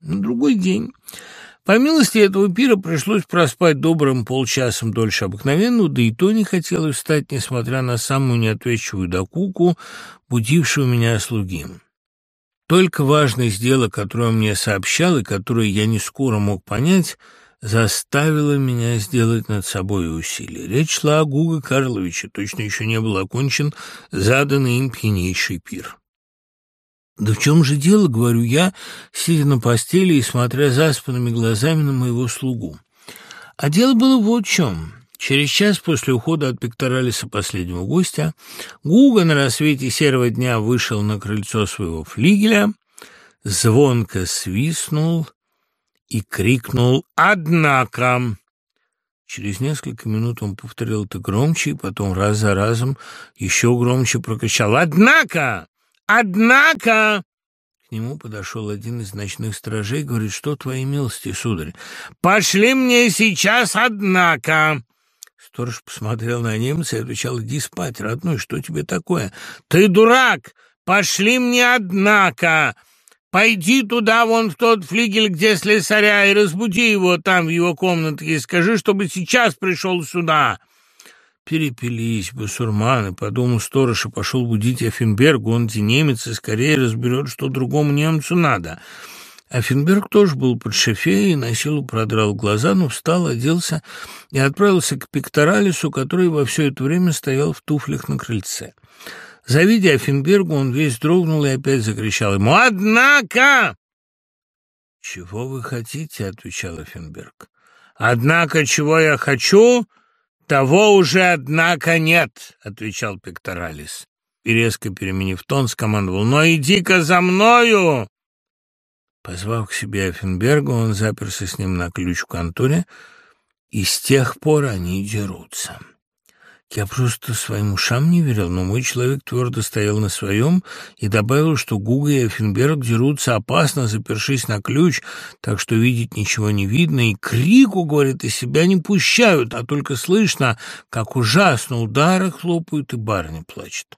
На другой день по милости этого пира пришлось проспать добрым полчасом дольше обыкновенного, да и то не хотелось встать, несмотря на самую неответчивую докуку, будившую меня слуги. Только важность дела, которое мне сообщал и которое я не скоро мог понять, заставило меня сделать над собой усилие. Речь шла о Гуга Карловиче, точно еще не был окончен заданный им пьянейший пир. «Да в чем же дело?» — говорю я, сидя на постели и смотря заспанными глазами на моего слугу. А дело было вот в чем. Через час после ухода от Пекторалиса последнего гостя Гуга на рассвете серого дня вышел на крыльцо своего флигеля, звонко свистнул и крикнул «Однако!». Через несколько минут он повторил это громче, и потом раз за разом еще громче прокричал «Однако!». Однако...» К нему подошел один из ночных стражей говорит, что твои милости, сударь? «Пошли мне сейчас, однако!» Сторож посмотрел на немца и отвечал, «Иди спать, родной, что тебе такое?» «Ты дурак! Пошли мне, однако!» Пойди туда, вон в тот флигель, где слесаря, и разбуди его там, в его комнатке, и скажи, чтобы сейчас пришел сюда. Перепились басурманы, подумал сторож и пошел будить Афинберг, он немец и скорее разберет, что другому немцу надо. Афинберг тоже был под шофе и на силу продрал глаза, но встал, оделся и отправился к Пекторалису, который во все это время стоял в туфлях на крыльце. Завидя Афинбергу, он весь дрогнул и опять закричал ему «Однако!» «Чего вы хотите?» — отвечал Афинберг. «Однако, чего я хочу?» «Того уже, однако, нет», — отвечал Пекторалис. И резко переменив тон, скомандовал, «Но иди-ка за мною!» Позвав к себе Эффенберга, он заперся с ним на ключ в конторе, и с тех пор они дерутся. Я просто своим ушам не верил, но мой человек твердо стоял на своем и добавил, что Гуга и Эффенберг дерутся опасно, запершись на ключ, так что видеть ничего не видно, и крику, говорит, из себя не пущают, а только слышно, как ужасно удары хлопают и барни плачет.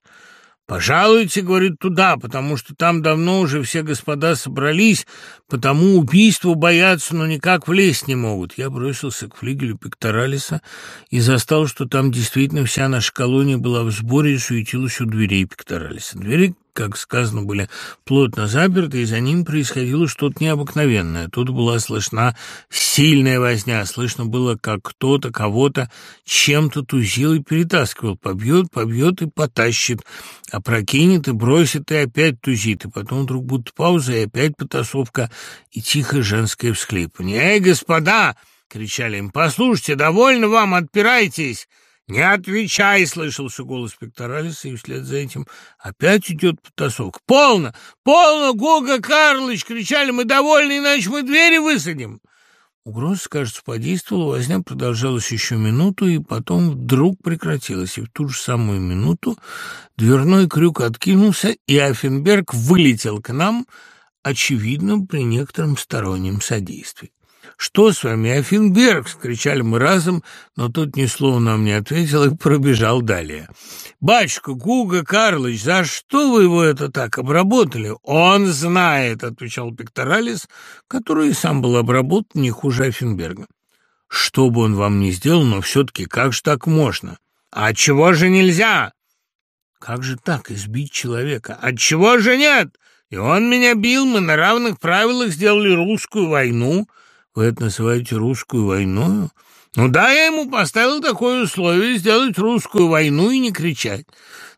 «Пожалуйте, — говорит, — туда, потому что там давно уже все господа собрались, потому убийству боятся, но никак влезть не могут». Я бросился к флигелю Пекторалиса и застал, что там действительно вся наша колония была в сборе и суетилась у дверей Пекторалиса. Двери как сказано, были плотно заперты, и за ним происходило что-то необыкновенное. Тут была слышна сильная возня, слышно было, как кто-то кого-то чем-то тузил и перетаскивал, побьет, побьет и потащит, опрокинет и бросит, и опять тузит, и потом вдруг будто пауза, и опять потасовка, и тихое женское всхлипывание. «Эй, господа!» — кричали им. «Послушайте, довольно вам, отпирайтесь!» «Не отвечай!» — слышался голос Пекторалиса, и вслед за этим опять идет потасовка. «Полно! Полно! Гога Карлович!» — кричали. «Мы довольны, иначе мы двери высадим!» Угроза, кажется, подействовала, возня продолжалась еще минуту, и потом вдруг прекратилась, и в ту же самую минуту дверной крюк откинулся, и Аффенберг вылетел к нам, очевидно, при некотором стороннем содействии. «Что с вами, Афинберг?» — скричали мы разом, но тот ни слова нам не ответил и пробежал далее. «Батюшка, Гуга Карлович, за что вы его это так обработали?» «Он знает», — отвечал Пекторалис, который и сам был обработан не хуже Афинберга. «Что бы он вам ни сделал, но все-таки как же так можно?» «А чего же нельзя?» «Как же так избить человека? Отчего же нет? И он меня бил, мы на равных правилах сделали русскую войну». Вы это называете русскую войну? Ну да, я ему поставил такое условие сделать русскую войну и не кричать.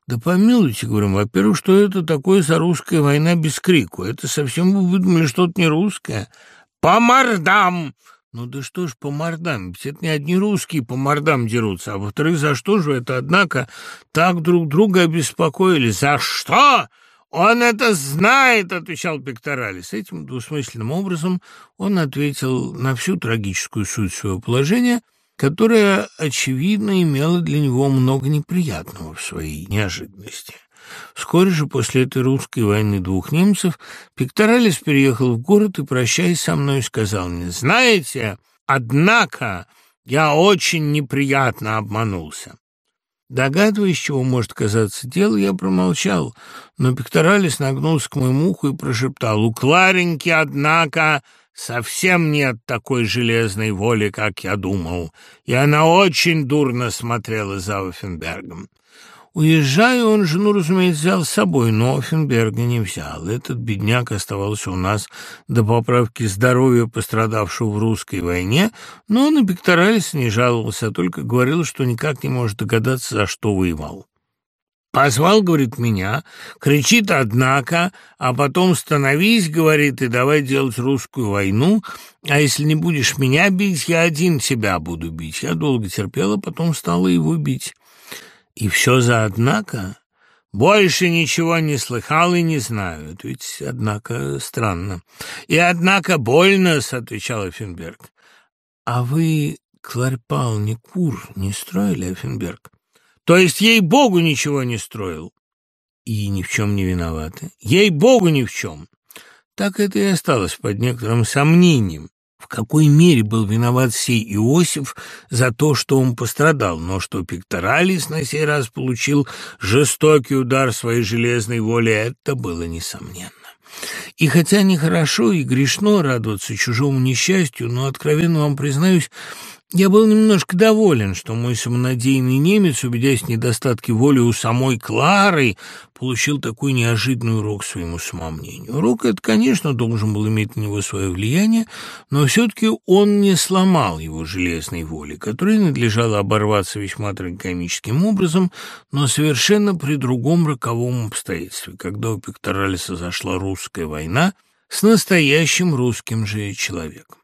Да помилуйте, говорим, во-первых, что это такое за русская война без крику? Это совсем вы выдумали что-то не русское. По мордам! Ну да что ж по мордам? Ведь это не одни русские по мордам дерутся. А во-вторых, за что же это, однако, так друг друга обеспокоили? За что? «Он это знает», — отвечал Пекторалис. Этим двусмысленным образом он ответил на всю трагическую суть своего положения, которое, очевидно, имело для него много неприятного в своей неожиданности. Вскоре же после этой русской войны двух немцев Пекторалис переехал в город и, прощаясь со мной, сказал мне, «Знаете, однако я очень неприятно обманулся. Догадываясь, чего может казаться дело, я промолчал, но Пекторалис нагнулся к моему уху и прошептал «У Клареньки, однако, совсем нет такой железной воли, как я думал, и она очень дурно смотрела за Оффенбергом». Уезжая, он жену, разумеется, взял с собой, но Оффенберга не взял. Этот бедняк оставался у нас до поправки здоровья пострадавшего в русской войне, но на пекторалис не жаловался, а только говорил, что никак не может догадаться, за что воевал. Позвал, говорит, меня, кричит, однако, а потом становись, говорит, и давай делать русскую войну, а если не будешь меня бить, я один тебя буду бить. Я долго терпела, потом стала его бить. И все за однако? Больше ничего не слыхал и не знаю. Это ведь, однако, странно. И, однако, больно, — отвечал Эффенберг. А вы, Кларь не кур не строили, Эффенберг? То есть, ей-богу, ничего не строил? И ни в чем не виноваты? Ей-богу, ни в чем. Так это и осталось под некоторым сомнением в какой мере был виноват сей Иосиф за то, что он пострадал, но что Пекторалис на сей раз получил жестокий удар своей железной воли, это было несомненно. И хотя нехорошо и грешно радоваться чужому несчастью, но, откровенно вам признаюсь, я был немножко доволен, что мой самонадеянный немец, убедясь в недостатке воли у самой Клары, получил такой неожиданный урок своему самомнению. Урок этот, конечно, должен был иметь на него свое влияние, но все-таки он не сломал его железной воли, которой надлежало оборваться весьма трагикомическим образом, но совершенно при другом роковом обстоятельстве, когда у Пекторалиса зашла русская война с настоящим русским же человеком.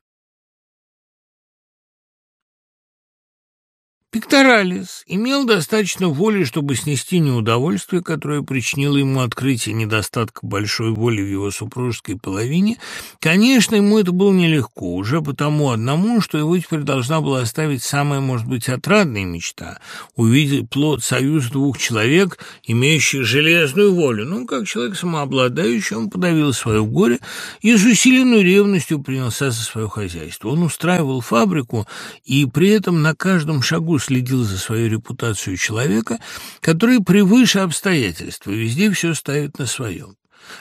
Пекторалис имел достаточно воли, чтобы снести неудовольствие, которое причинило ему открытие недостатка большой воли в его супружеской половине. Конечно, ему это было нелегко, уже потому одному, что его теперь должна была оставить самая, может быть, отрадная мечта — увидеть плод союза двух человек, имеющих железную волю. Ну, как человек самообладающий, он подавил свое горе и с усиленной ревностью принялся за свое хозяйство. Он устраивал фабрику и при этом на каждом шагу следил за своей репутацией человека, который превыше обстоятельств и везде все ставит на своем.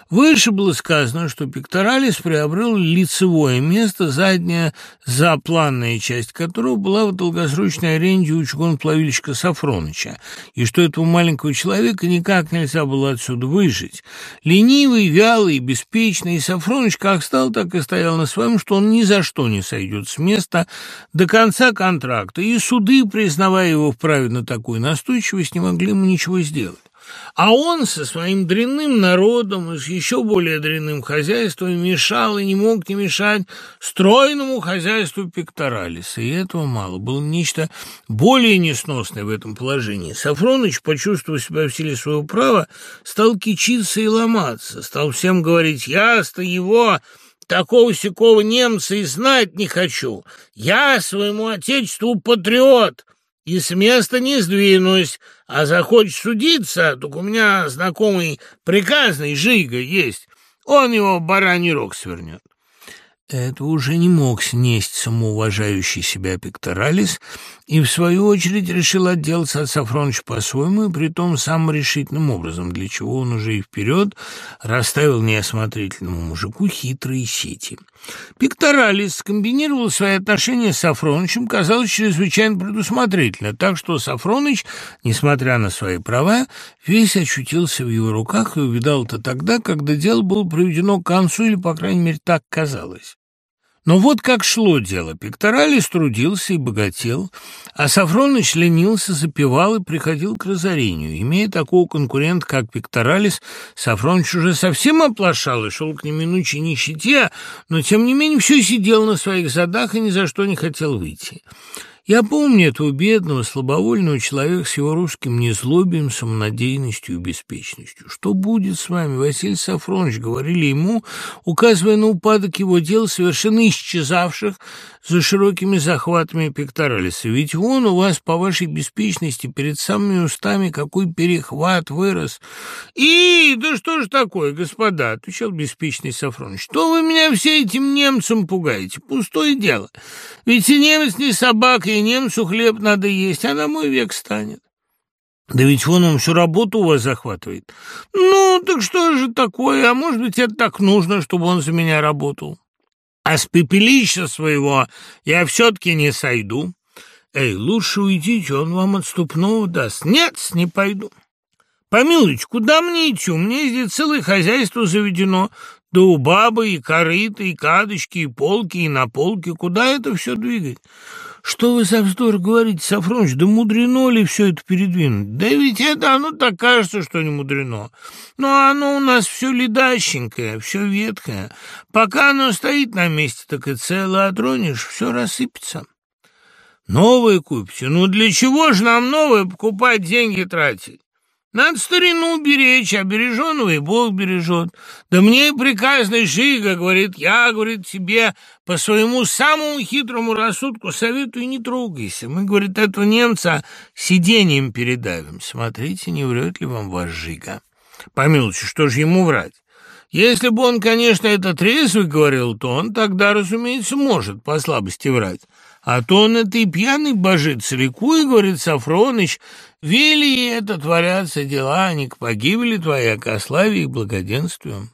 Выше было сказано, что пекторалис приобрел лицевое место, задняя запланная часть которого была в долгосрочной аренде у чугунплавильщика Сафроныча, и что этого маленького человека никак нельзя было отсюда выжить. Ленивый, вялый, беспечный, Сафроныч как стал, так и стоял на своем, что он ни за что не сойдет с места до конца контракта, и суды, признавая его вправе на такую настойчивость, не могли ему ничего сделать. А он со своим дрянным народом и с еще более дрянным хозяйством мешал и не мог не мешать стройному хозяйству Пекторалиса. И этого мало. Было нечто более несносное в этом положении. Сафроныч, почувствовав себя в силе своего права, стал кичиться и ломаться. Стал всем говорить «Я-то его...» Такого-сякого немца и знать не хочу. Я своему отечеству патриот и с места не сдвинусь, а захочешь судиться, так у меня знакомый приказный Жига есть, он его бараний рог свернет. Это уже не мог снесть самоуважающий себя пекторалис, и, в свою очередь, решил отделаться от Сафроновича по-своему, и притом самым решительным образом, для чего он уже и вперед расставил неосмотрительному мужику хитрые сети. Пекторалис комбинировал свои отношения с Сафронычем, казалось, чрезвычайно предусмотрительно, так что Сафроныч, несмотря на свои права, весь очутился в его руках и увидал это тогда, когда дело было приведено к концу, или, по крайней мере, так казалось. Но вот как шло дело. Пекторалис трудился и богател, а Сафроныч ленился, запивал и приходил к разорению. Имея такого конкурента, как Пекторалис, Сафроныч уже совсем оплошал и шел к неминучей нищете, но, тем не менее, все сидел на своих задах и ни за что не хотел выйти. Я помню этого бедного, слабовольного человека с его русским незлобием, самонадеянностью и беспечностью. «Что будет с вами, Василий Сафронович?» — говорили ему, указывая на упадок его дел, совершенно исчезавших за широкими захватами пекторалиса. Ведь вон у вас по вашей беспечности перед самыми устами какой перехват вырос. И да что ж такое, господа, отвечал беспечный Сафроныч, что вы меня все этим немцам пугаете? Пустое дело. Ведь и немец не собака, и немцу хлеб надо есть, а на мой век станет. Да ведь вон он всю работу у вас захватывает. Ну, так что же такое? А может быть, это так нужно, чтобы он за меня работал? А с пепелища своего я все-таки не сойду. Эй, лучше уйдите, он вам отступного даст. Нет, не пойду. Помилуйте, куда мне идти? У меня здесь целое хозяйство заведено. Да у бабы и корыты, и кадочки, и полки, и на полке. Куда это все двигать? Что вы за вздор говорите, Сафроныч? Да мудрено ли все это передвинуть? Да ведь это оно так кажется, что не мудрено. Но оно у нас все ледащенькое, все ветхое. Пока оно стоит на месте, так и целое отронишь, все рассыпется. Новое купите. Ну для чего же нам новое покупать, деньги тратить? Надо старину беречь, а береженого и Бог бережет. Да мне приказный Жига, говорит, я, говорит, тебе по своему самому хитрому рассудку советую, не трогайся. Мы, говорит, этого немца сиденьем передавим. Смотрите, не врет ли вам ваш Жига. Помилуйте, что же ему врать? Если бы он, конечно, это трезвый говорил, то он тогда, разумеется, может по слабости врать. А то это и пьяный божится, ликуй, говорит Сафроныч, вели это творятся дела, а не к погибели твоей, а к славе и благоденствию.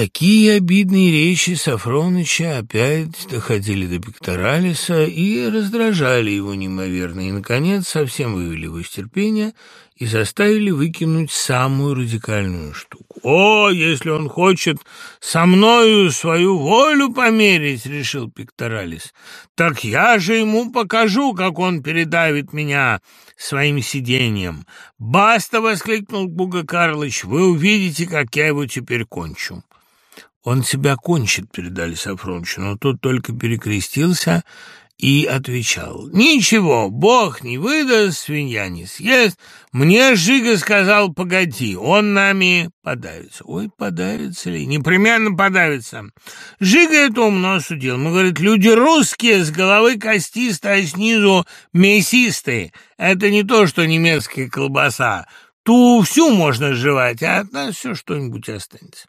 Такие обидные речи Сафроныча опять доходили до Пекторалиса и раздражали его неимоверно, и, наконец, совсем вывели его из терпения и заставили выкинуть самую радикальную штуку. «О, если он хочет со мною свою волю померить, — решил Пекторалис, — так я же ему покажу, как он передавит меня своим сиденьем. «Баста!» — воскликнул Буга Карлыч. «Вы увидите, как я его теперь кончу». «Он себя кончит», — передали Сафронычу, но тот только перекрестился и отвечал. «Ничего, бог не выдаст, свинья не съест. Мне Жига сказал, погоди, он нами подавится». «Ой, подавится ли? Непременно подавится». Жига это умно судил. Мы, говорит, люди русские, с головы костистые, а снизу мясистые. Это не то, что немецкая колбаса. Ту всю можно жевать, а от нас все что-нибудь останется.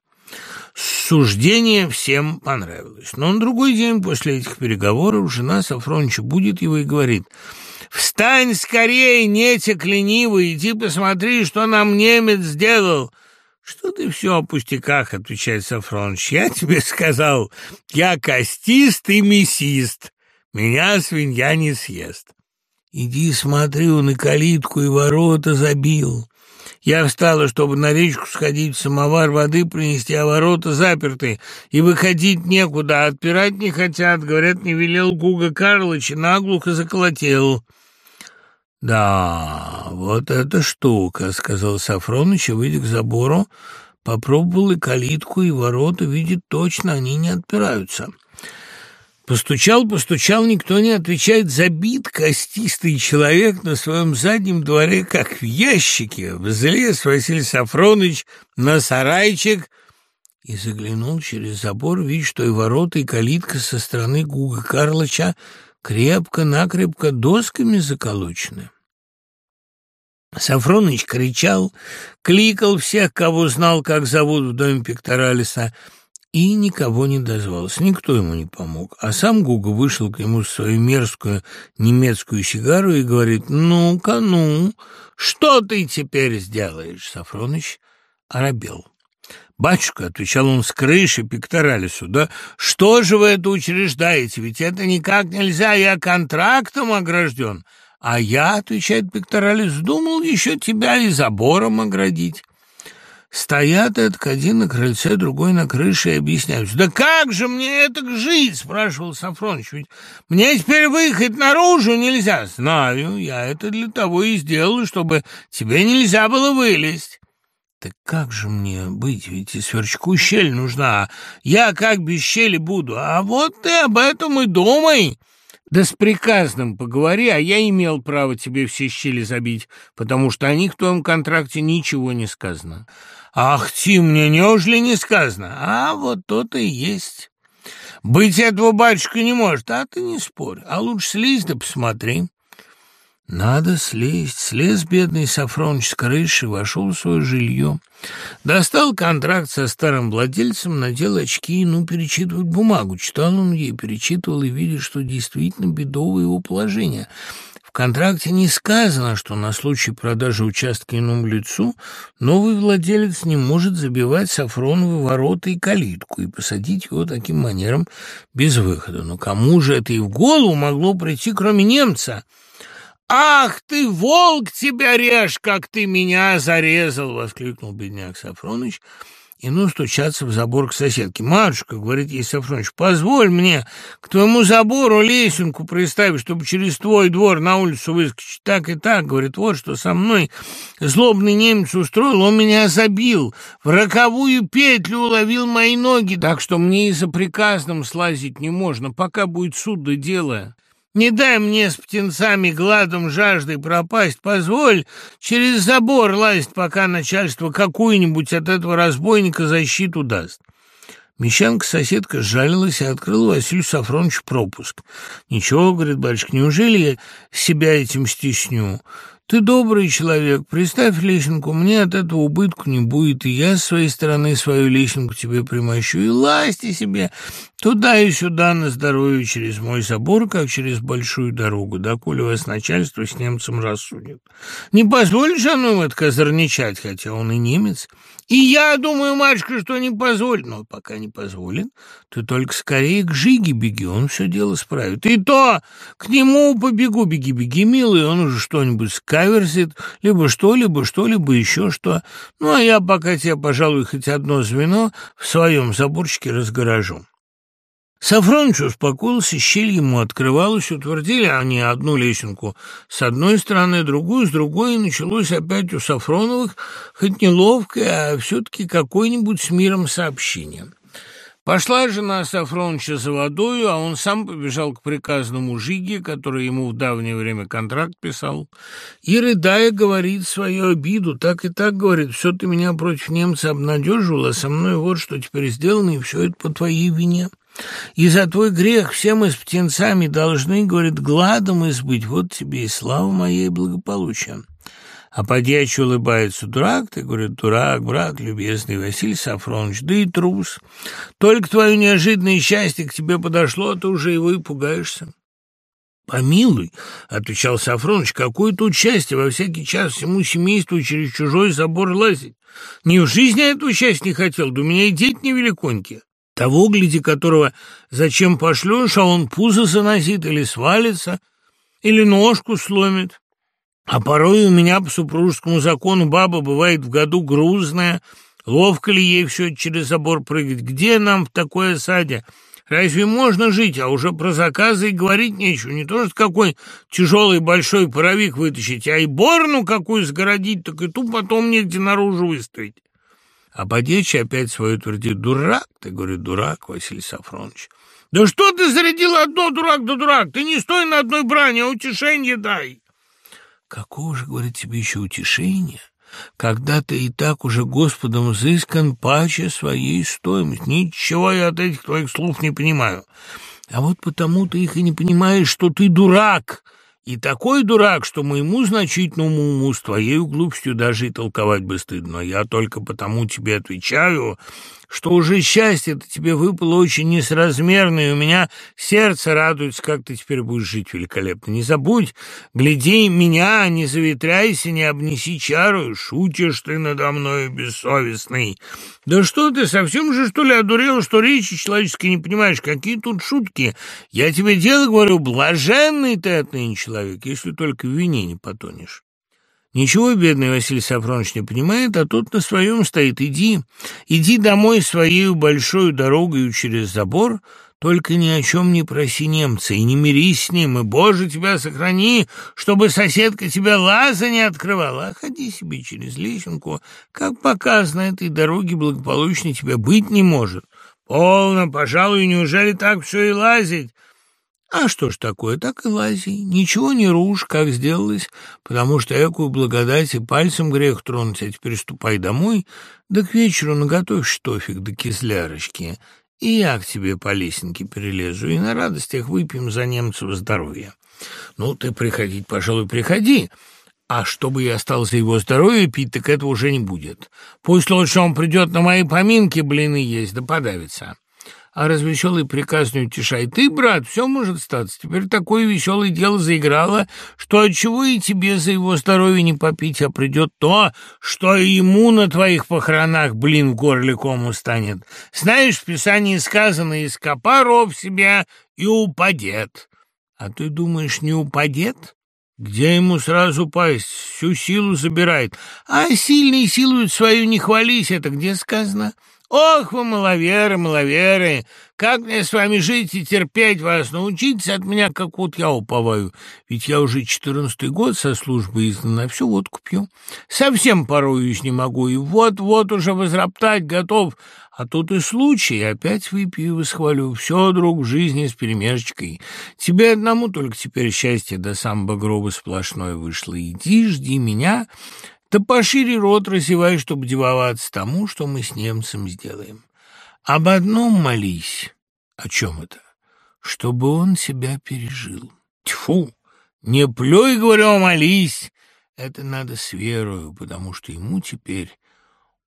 Суждение всем понравилось. Но на другой день после этих переговоров жена Сафроныча будет его и говорит «Встань скорее, нетик ленивый, иди посмотри, что нам немец сделал». «Что ты все о пустяках?» — отвечает Сафроныч. «Я тебе сказал, я костист и мясист, меня свинья не съест». «Иди смотри, он и калитку, и ворота забил». Я встала, чтобы на речку сходить, самовар воды принести, а ворота заперты, и выходить некуда, а отпирать не хотят. Говорят, не велел Гуга Карлыч и наглухо заколотел. «Да, вот эта штука», — сказал Сафроныч и, выйдя к забору, попробовал и калитку, и ворота, видит точно, они не отпираются. Постучал, постучал, никто не отвечает. Забит костистый человек на своем заднем дворе, как в ящике. Взлез Василий Сафроныч на сарайчик и заглянул через забор, видит, что и ворота, и калитка со стороны Гуга Карлыча крепко-накрепко досками заколочены. Сафроныч кричал, кликал всех, кого знал, как зовут в доме Пекторалиса — и никого не дозвался, никто ему не помог. А сам Гуга вышел к нему свою мерзкую немецкую сигару и говорит, «Ну-ка, ну, что ты теперь сделаешь?» Сафроныч оробел. «Батюшка», — отвечал он с крыши Пекторалису, «да что же вы это учреждаете? Ведь это никак нельзя, я контрактом огражден». «А я, — отвечает Пекторалис, — думал еще тебя и забором оградить». Стоят этот один на крыльце, другой на крыше и объясняются. «Да как же мне это жить?» — спрашивал Сафроныч. «Ведь мне теперь выехать наружу нельзя». «Знаю, я это для того и сделал, чтобы тебе нельзя было вылезть». «Так как же мне быть? Ведь и сверчку щель нужна. Я как без щели буду? А вот ты об этом и думай». Да с приказным поговори, а я имел право тебе все щели забить, потому что о них в твоем контракте ничего не сказано. Ах ты, мне неужели не сказано? А вот то-то и есть. Быть этого батюшка не может, а ты не спорь. А лучше слезь да посмотри. Надо слезть. Слез бедный Сафроныч с крыши, вошел в свое жилье. Достал контракт со старым владельцем, надел очки, ну, перечитывать бумагу. Читал он ей, перечитывал и видит, что действительно бедовое его положение — В контракте не сказано, что на случай продажи участка иному лицу новый владелец не может забивать Сафроновы ворота и калитку и посадить его таким манером без выхода. Но кому же это и в голову могло прийти, кроме немца? «Ах ты, волк, тебя режь, как ты меня зарезал!» — воскликнул бедняк Сафроныч — и ну стучаться в забор к соседке. «Матушка», — говорит ей Сафроныч, — «позволь мне к твоему забору лесенку приставить, чтобы через твой двор на улицу выскочить. Так и так», — говорит, — «вот что со мной злобный немец устроил, он меня забил, в роковую петлю уловил мои ноги, так что мне и за приказным слазить не можно, пока будет суд да дело». Не дай мне с птенцами, гладом, жаждой пропасть. Позволь через забор лазить, пока начальство какую-нибудь от этого разбойника защиту даст. Мещанка-соседка сжалилась и открыла Василию Сафроновичу пропуск. «Ничего, — говорит батюшка, — неужели я себя этим стесню? Ты добрый человек, приставь лесенку, мне от этого убытку не будет, и я с своей стороны свою лесенку тебе примощу, и ласти себе туда и сюда на здоровье через мой забор, как через большую дорогу, доколе вас начальство с немцем рассудит. Не позволишь оно это козырничать, хотя он и немец, и я думаю, мальчика, что не позволит. Но пока не позволит, ты только скорее к Жиге беги, он все дело справит. И то к нему побегу, беги, беги, милый, он уже что-нибудь скаверзит, либо что, либо что, либо еще что. Ну, а я пока тебе, пожалуй, хоть одно звено в своем заборчике разгоражу. Сафроныч успокоился, щель ему открывалась, утвердили они одну лесенку с одной стороны, другую с другой, и началось опять у Сафроновых, хоть неловкое, а все-таки какое-нибудь с миром сообщение. Пошла жена Сафроныча за водою, а он сам побежал к приказному Жиге, который ему в давнее время контракт писал, и, рыдая, говорит свою обиду. Так и так, говорит, все ты меня против немца обнадеживала, со мной вот что теперь сделано, и все это по твоей вине. И за твой грех все мы с птенцами должны, говорит, гладом избыть. Вот тебе и слава моей благополучия. А подьячий улыбается. Дурак ты, говорит, дурак, брат любезный Василий Сафронович, да и трус. Только твое неожиданное счастье к тебе подошло, а ты уже его и пугаешься. «Помилуй», — отвечал Сафроныч, — «какое тут счастье во всякий час всему семейству через чужой забор лазить. Ни в жизни я этого счастья не хотел, да у меня и дети невеликонькие. Того, гляди, которого зачем пошлешь, а он пузо заносит или свалится, или ножку сломит. А порой у меня по супружескому закону баба бывает в году грузная, ловко ли ей все через забор прыгать? Где нам в такой осаде? Разве можно жить, а уже про заказы и говорить нечего? Не то, что какой тяжелый большой паровик вытащить, а и борну какую сгородить, так и ту потом негде наружу выставить. А Бодечий опять свою твердит. «Дурак ты, — говорит, — дурак, Василий Сафронович». «Да что ты зарядил одно, дурак да дурак? Ты не стой на одной брани, а утешение дай!» «Какого же, — говорит, — тебе еще утешение, когда ты и так уже Господом взыскан паче своей стоимости? Ничего я от этих твоих слов не понимаю. А вот потому ты их и не понимаешь, что ты дурак!» И такой дурак, что моему значительному уму с твоей глупостью даже и толковать бы стыдно. Я только потому тебе отвечаю, что уже счастье-то тебе выпало очень несразмерное, и у меня сердце радуется, как ты теперь будешь жить великолепно. Не забудь, гляди меня, не заветряйся, не обнеси чару, шутишь ты надо мною бессовестный. Да что ты, совсем же, что ли, одурел, что речи человеческой не понимаешь? Какие тут шутки? Я тебе дело говорю, блаженный ты отныне если только в вине не потонешь. Ничего бедный Василий Сафронович не понимает, а тут на своем стоит. Иди, иди домой своей большой дорогой через забор, только ни о чем не проси немца и не мирись с ним, и, Боже, тебя сохрани, чтобы соседка тебя лаза не открывала. А ходи себе через лесенку, как показано, этой дороги благополучно тебя быть не может. Полно, пожалуй, неужели так все и лазить? А что ж такое, так и лази, ничего не рушь, как сделалось, потому что экую благодать и пальцем грех тронуть, а теперь ступай домой, да к вечеру наготовь штофик да кислярочки, и я к тебе по лесенке перелезу, и на радостях выпьем за немцев здоровье. Ну, ты приходить, пожалуй, приходи, а чтобы я стал за его здоровье пить, так этого уже не будет. Пусть лучше он придет на мои поминки блины есть, да подавится». А развеселый приказ не утешает. Ты, брат, все может статься. Теперь такое веселое дело заиграло, что отчего и тебе за его здоровье не попить, а придет то, что ему на твоих похоронах, блин, в горле кому станет. Знаешь, в Писании сказано, ископа ров себя и упадет. А ты думаешь, не упадет? Где ему сразу пасть? Всю силу забирает. А сильные силуют свою не хвались, это где сказано? Ох вы, маловеры, маловеры! Как мне с вами жить и терпеть вас? Научитесь от меня, как вот я уповаю. Ведь я уже четырнадцатый год со службы изгнан, а всю водку пью. Совсем пороюсь не могу, и вот-вот уже возроптать готов. А тут и случай, опять выпью и восхвалю. Все, друг, в жизни с перемешечкой. Тебе одному только теперь счастье до самого гроба сплошное вышло. Иди, жди меня, да пошире рот разевай, чтобы дивоваться тому, что мы с немцем сделаем. Об одном молись. О чем это? Чтобы он себя пережил. Тьфу! Не плюй, говорю, а молись. Это надо с верою, потому что ему теперь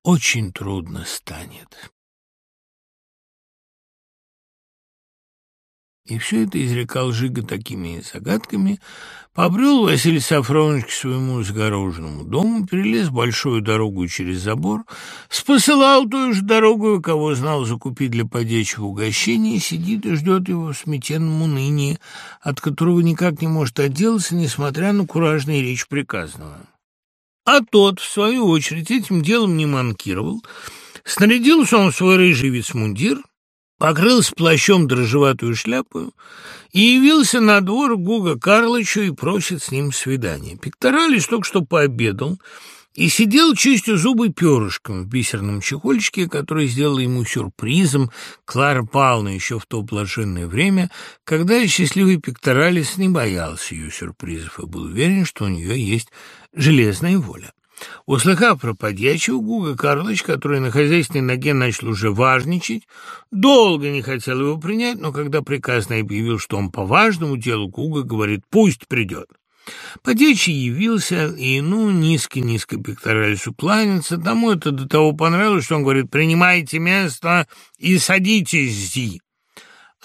очень трудно станет. И все это изрекал Жига такими загадками. Побрел Василий Сафронович к своему загороженному дому, перелез большую дорогу через забор, спосылал ту же дорогу, кого знал закупить для подечьего угощения, сидит и ждет его в сметенном унынии, от которого никак не может отделаться, несмотря на куражные речь приказного. А тот, в свою очередь, этим делом не манкировал. Снарядился он в свой рыжий вицмундир — покрылся плащом дрожжеватую шляпу и явился на двор Гуга Карлычу и просит с ним свидания. Пекторалис только что пообедал и сидел, чистя зубы перышком в бисерном чехольчике, который сделал ему сюрпризом Клара Павловна еще в то блаженное время, когда счастливый Пекторалис не боялся ее сюрпризов и был уверен, что у нее есть железная воля. Услыхав про подьячего, Гуга Карлович, который на хозяйственной ноге начал уже важничать, долго не хотел его принять, но когда приказный объявил, что он по важному делу, Гуга говорит «пусть придет». Подьячий явился, и, ну, низко-низко пекторалису кланяться. Тому это до того понравилось, что он говорит «принимайте место и садитесь зи».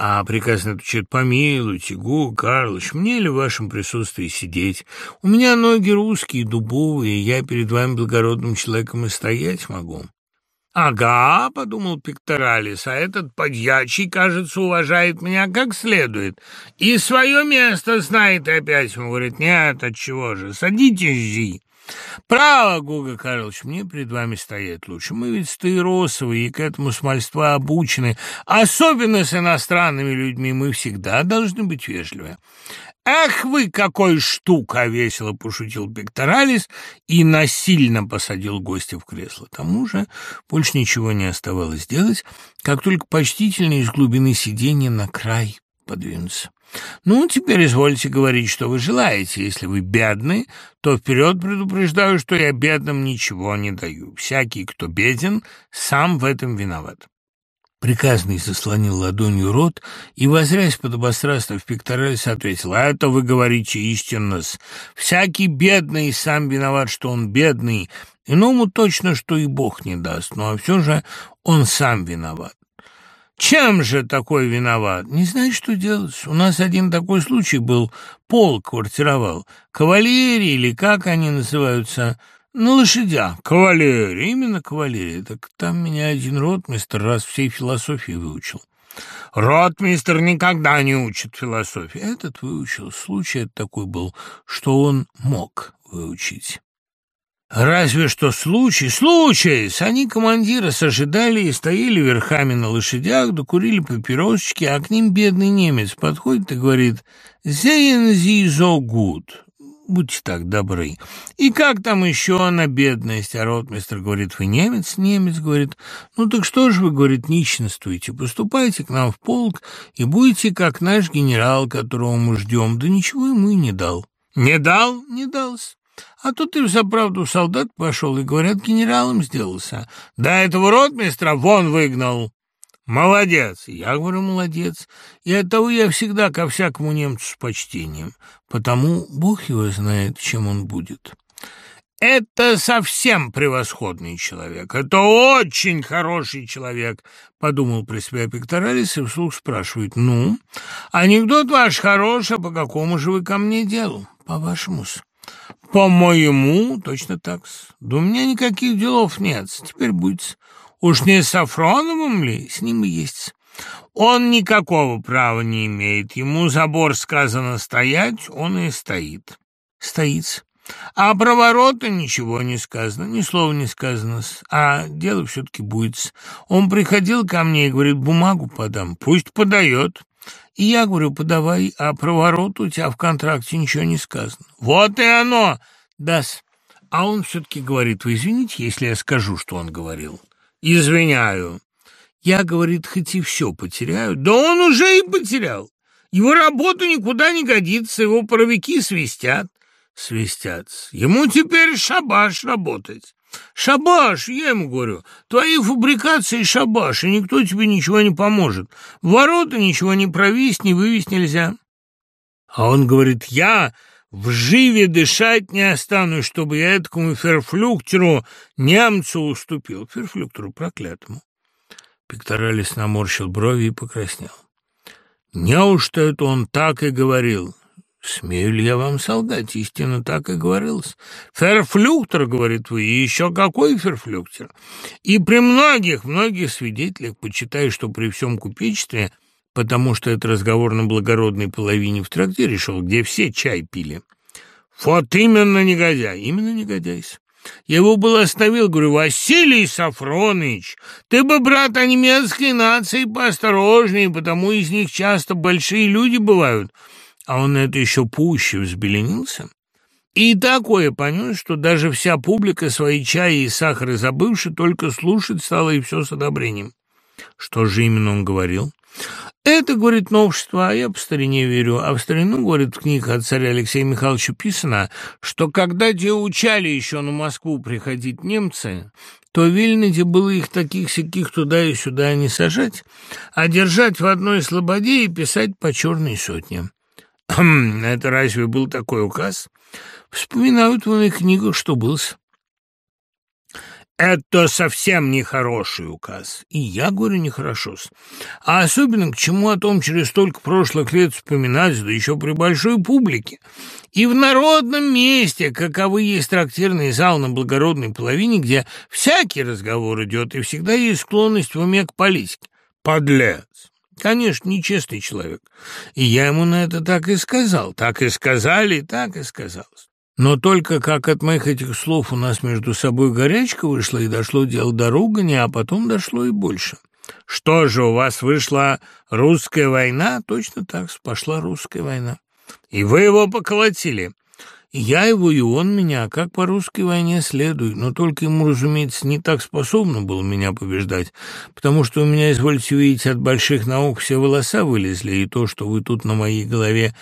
А приказно отвечает, помилуйте, Гу, Карлыч, мне ли в вашем присутствии сидеть? У меня ноги русские, дубовые, я перед вами благородным человеком и стоять могу. «Ага», — подумал Пекторалис, — «а этот подьячий, кажется, уважает меня как следует. И свое место знает опять». Он говорит, «Нет, отчего же, садитесь, Зи». «Право, Гуга Карлович, мне перед вами стоять лучше. Мы ведь стаиросовые и к этому смольства обучены. Особенно с иностранными людьми мы всегда должны быть вежливы». «Ах вы, какой штука!» — весело пошутил Пекторалис и насильно посадил гостя в кресло. Тому же больше ничего не оставалось делать, как только почтительно из глубины сиденья на край подвинуться. «Ну, теперь извольте говорить, что вы желаете. Если вы бедны, то вперед предупреждаю, что я бедным ничего не даю. Всякий, кто беден, сам в этом виноват». Приказный заслонил ладонью рот и, возрясь подобострастно в пекторалис, ответил, «А это вы говорите истинно -с. Всякий бедный сам виноват, что он бедный. Иному точно, что и Бог не даст, но все же он сам виноват. Чем же такой виноват? Не знаю, что делать. У нас один такой случай был. Полк квартировал. Кавалерии или как они называются? На лошадях. Кавалерия. Именно кавалерия. Так там меня один ротмистр раз всей философии выучил. Ротмистр никогда не учит философии. Этот выучил. Случай такой был, что он мог выучить. Разве что случай, случай! Они командира сожидали и стояли верхами на лошадях, докурили папиросочки, а к ним бедный немец подходит и говорит «Зейн зи зо гуд». Будьте так добры. И как там еще она, бедность? А ротмистр говорит, вы немец? Немец говорит, ну так что же вы, говорит, нищенствуете? Поступайте к нам в полк и будете как наш генерал, которого мы ждем. Да ничего ему и не дал. Не дал? Не дался. А тут и взаправду солдат пошел, и, говорят, генералом сделался. Да этого ротмистра вон выгнал. Молодец. Я говорю, молодец. И оттого я всегда ко всякому немцу с почтением. Потому Бог его знает, чем он будет. Это совсем превосходный человек. Это очень хороший человек, подумал про себя Пекторалис и вслух спрашивает. Ну, анекдот ваш хороший, а по какому же вы ко мне делу? По-вашему-с. По-моему, точно так -с. Да у меня никаких делов нет. Теперь будет. Уж не с Сафроновым ли? С ним и есть. Он никакого права не имеет. Ему забор сказано стоять, он и стоит. Стоит. А про ворота ничего не сказано, ни слова не сказано, а дело все-таки будет. Он приходил ко мне и говорит, бумагу подам, пусть подает. И я говорю, подавай, а про ворота у тебя в контракте ничего не сказано. Вот и оно, дас. А он все-таки говорит, вы извините, если я скажу, что он говорил. Извиняю. Я, говорит, хоть и все потеряю. Да он уже и потерял. Его работа никуда не годится, его паровики свистят свистят. Ему теперь шабаш работать. Шабаш, я ему говорю, твои фабрикации шабаш, и никто тебе ничего не поможет. В ворота ничего не провис, не вывести нельзя. А он говорит, я в живе дышать не останусь, чтобы я этому ферфлюктеру немцу уступил. Ферфлюктеру проклятому. Пекторалис наморщил брови и покраснел. Неужто это он так и говорил? Смею ли я вам солгать? Истинно так и говорилось. Ферфлюктер, говорит вы, и еще какой ферфлюктер? И при многих, многих свидетелях, почитай, что при всем купечестве, потому что это разговор на благородной половине в трактире шел, где все чай пили. Вот именно негодяй, именно негодяй. Я его был остановил, говорю, Василий Сафроныч, ты бы, брат, о немецкой нации поосторожнее, потому из них часто большие люди бывают — а он это еще пуще взбеленился. И такое понес, что даже вся публика свои чаи и сахары забывши, только слушать стала и все с одобрением. Что же именно он говорил? Это, говорит, новшество, а я по старине верю. А в старину, говорит, в книгах от царя Алексея Михайловича писано, что когда те учали еще на Москву приходить немцы, то Вильнете было их таких-сяких туда и сюда не сажать, а держать в одной слободе и писать по черной сотне. Это разве был такой указ? Вспоминают в моих книгах, что был это совсем нехороший указ. И я говорю нехорошо. А особенно к чему о том через столько прошлых лет вспоминать, да еще при большой публике. И в народном месте, каковы есть трактирный зал на благородной половине, где всякий разговор идет, и всегда есть склонность в уме к политике. Подлец! Конечно, нечестный человек. И я ему на это так и сказал. Так и сказали, так и сказалось. Но только как от моих этих слов у нас между собой горячка вышла, и дошло дело до ругани, а потом дошло и больше. Что же, у вас вышла русская война? Точно так, пошла русская война. И вы его поколотили. Я его, и он меня, как по русской войне следует, но только ему, разумеется, не так способно было меня побеждать, потому что у меня, извольте видеть, от больших наук все волоса вылезли, и то, что вы тут на моей голове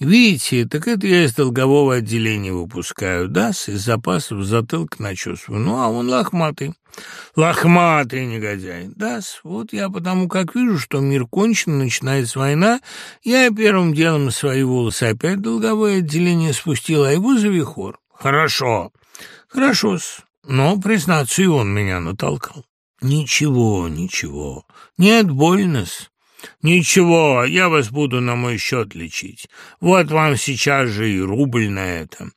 видите, так это я из долгового отделения выпускаю, да, из запасов затылок начесываю, ну, а он лохматый. Лохматый негодяй. да вот я потому как вижу, что мир кончен, начинается война, я первым делом свои волосы опять долговое отделение спустил, а его за вихор. Хорошо, хорошо-с, но, признаться, и он меня натолкал. Ничего, ничего, нет, больно-с. «Ничего, я вас буду на мой счет лечить. Вот вам сейчас же и рубль на это.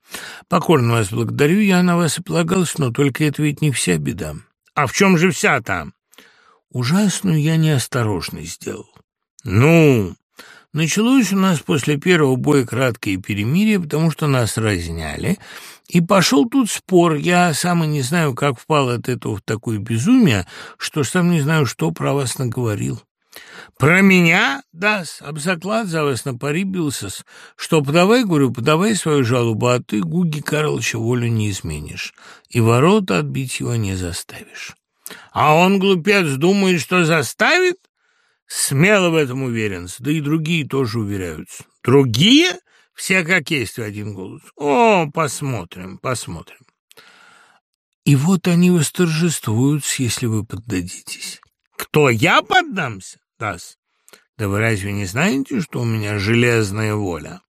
Покорно вас благодарю, я на вас и полагался, но только это ведь не вся беда. А в чем же вся там?» Ужасную я неосторожность сделал. «Ну?» Началось у нас после первого боя краткое перемирие, потому что нас разняли, и пошел тут спор. Я сам и не знаю, как впал от этого в такое безумие, что сам не знаю, что про вас наговорил. Про меня? Да, об заклад за вас на пари бился что подавай, говорю, подавай свою жалобу, а ты Гуги Карловича волю не изменишь, и ворота отбить его не заставишь. А он, глупец, думает, что заставит? Смело в этом уверен, да и другие тоже уверяются. Другие? Все как есть в один голос. О, посмотрим, посмотрим. И вот они восторжествуют, если вы поддадитесь. Кто, я поддамся? Тасс, да вы разве не знаете, что у меня железная воля?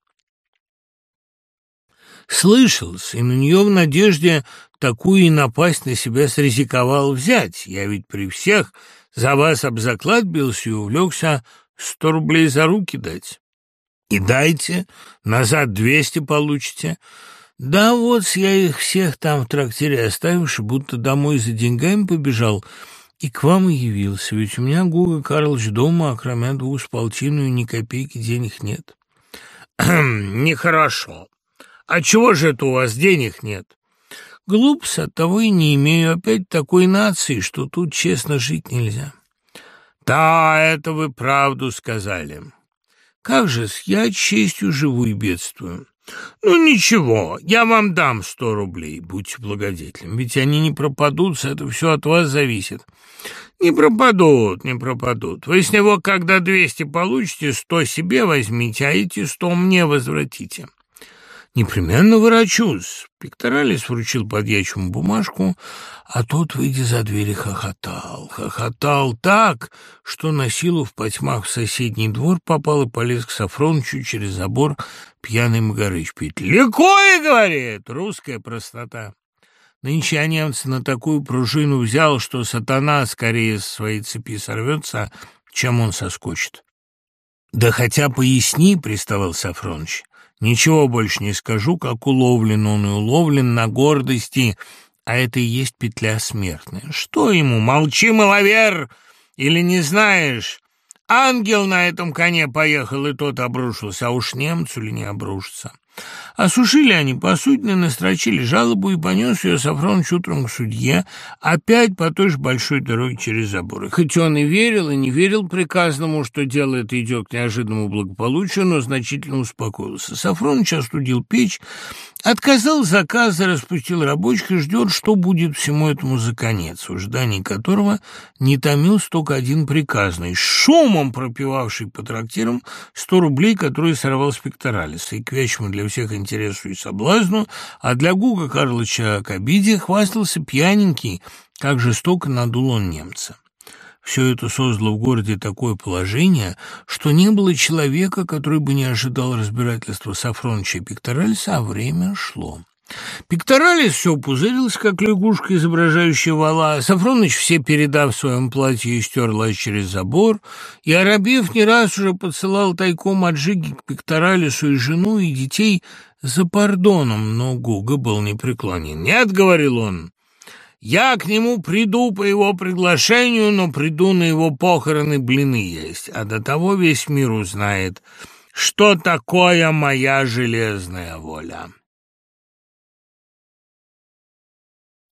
Слышалось, и на нее в надежде такую и напасть на себя сризиковал взять. Я ведь при всех за вас об заклад бился и увлекся сто рублей за руки дать. И дайте, назад двести получите. Да вот я их всех там в трактире оставивши, будто домой за деньгами побежал, и к вам и явился, ведь у меня, Гуга Карлович, дома, а кроме двух с полтину, ни копейки денег нет. Нехорошо. А чего же это у вас денег нет? Глупость, оттого и не имею опять такой нации, что тут честно жить нельзя. Да, это вы правду сказали. Как же я честью живу и бедствую. «Ну ничего, я вам дам сто рублей, будьте благодетелем, ведь они не пропадут, это все от вас зависит». «Не пропадут, не пропадут. Вы с него, когда двести получите, сто себе возьмите, а эти сто мне возвратите». «Непременно ворочусь». Пекторалис вручил подьячему бумажку, а тот, выйдя за двери, хохотал. Хохотал так, что на силу в потьмах в соседний двор попал и полез к Сафронычу через забор пьяный Магарыч пить. «Ликой!» — говорит, русская простота. Нынче а немцы на такую пружину взял, что сатана скорее с своей цепи сорвется, чем он соскочит. «Да хотя поясни», — приставал Сафроныч. Ничего больше не скажу, как уловлен он и уловлен на гордости, а это и есть петля смертная. Что ему, молчи, маловер, или не знаешь? Ангел на этом коне поехал, и тот обрушился, а уж немцу ли не обрушится? Осушили они посудины, настрочили жалобу, и понес ее Сафроныч утром к судье, опять по той же большой дороге через забор. И хоть он и верил, и не верил приказному, что дело это идет к неожиданному благополучию, но значительно успокоился. Сафроныч остудил печь, отказал заказа, распустил рабочих и ждет, что будет всему этому за конец, в ожидании которого не томился только один приказный, шумом пропивавший по трактирам сто рублей, которые сорвал с пекторалиса, и к вячему для всех интересу и соблазну, а для Гуга Карлыча к обиде хвастался пьяненький, как жестоко надул он немца. Все это создало в городе такое положение, что не было человека, который бы не ожидал разбирательства Сафроныча и Пекторальса, а время шло. Пекторалис все пузырился, как лягушка, изображающая вала. Сафроныч, все передав в своем платье, истерлась через забор. И Арабеев не раз уже подсылал тайком отжиги к Пекторалису и жену, и детей за пардоном, но Гуга был непреклонен. «Нет», — говорил он, — «я к нему приду по его приглашению, но приду на его похороны блины есть, а до того весь мир узнает, что такое моя железная воля».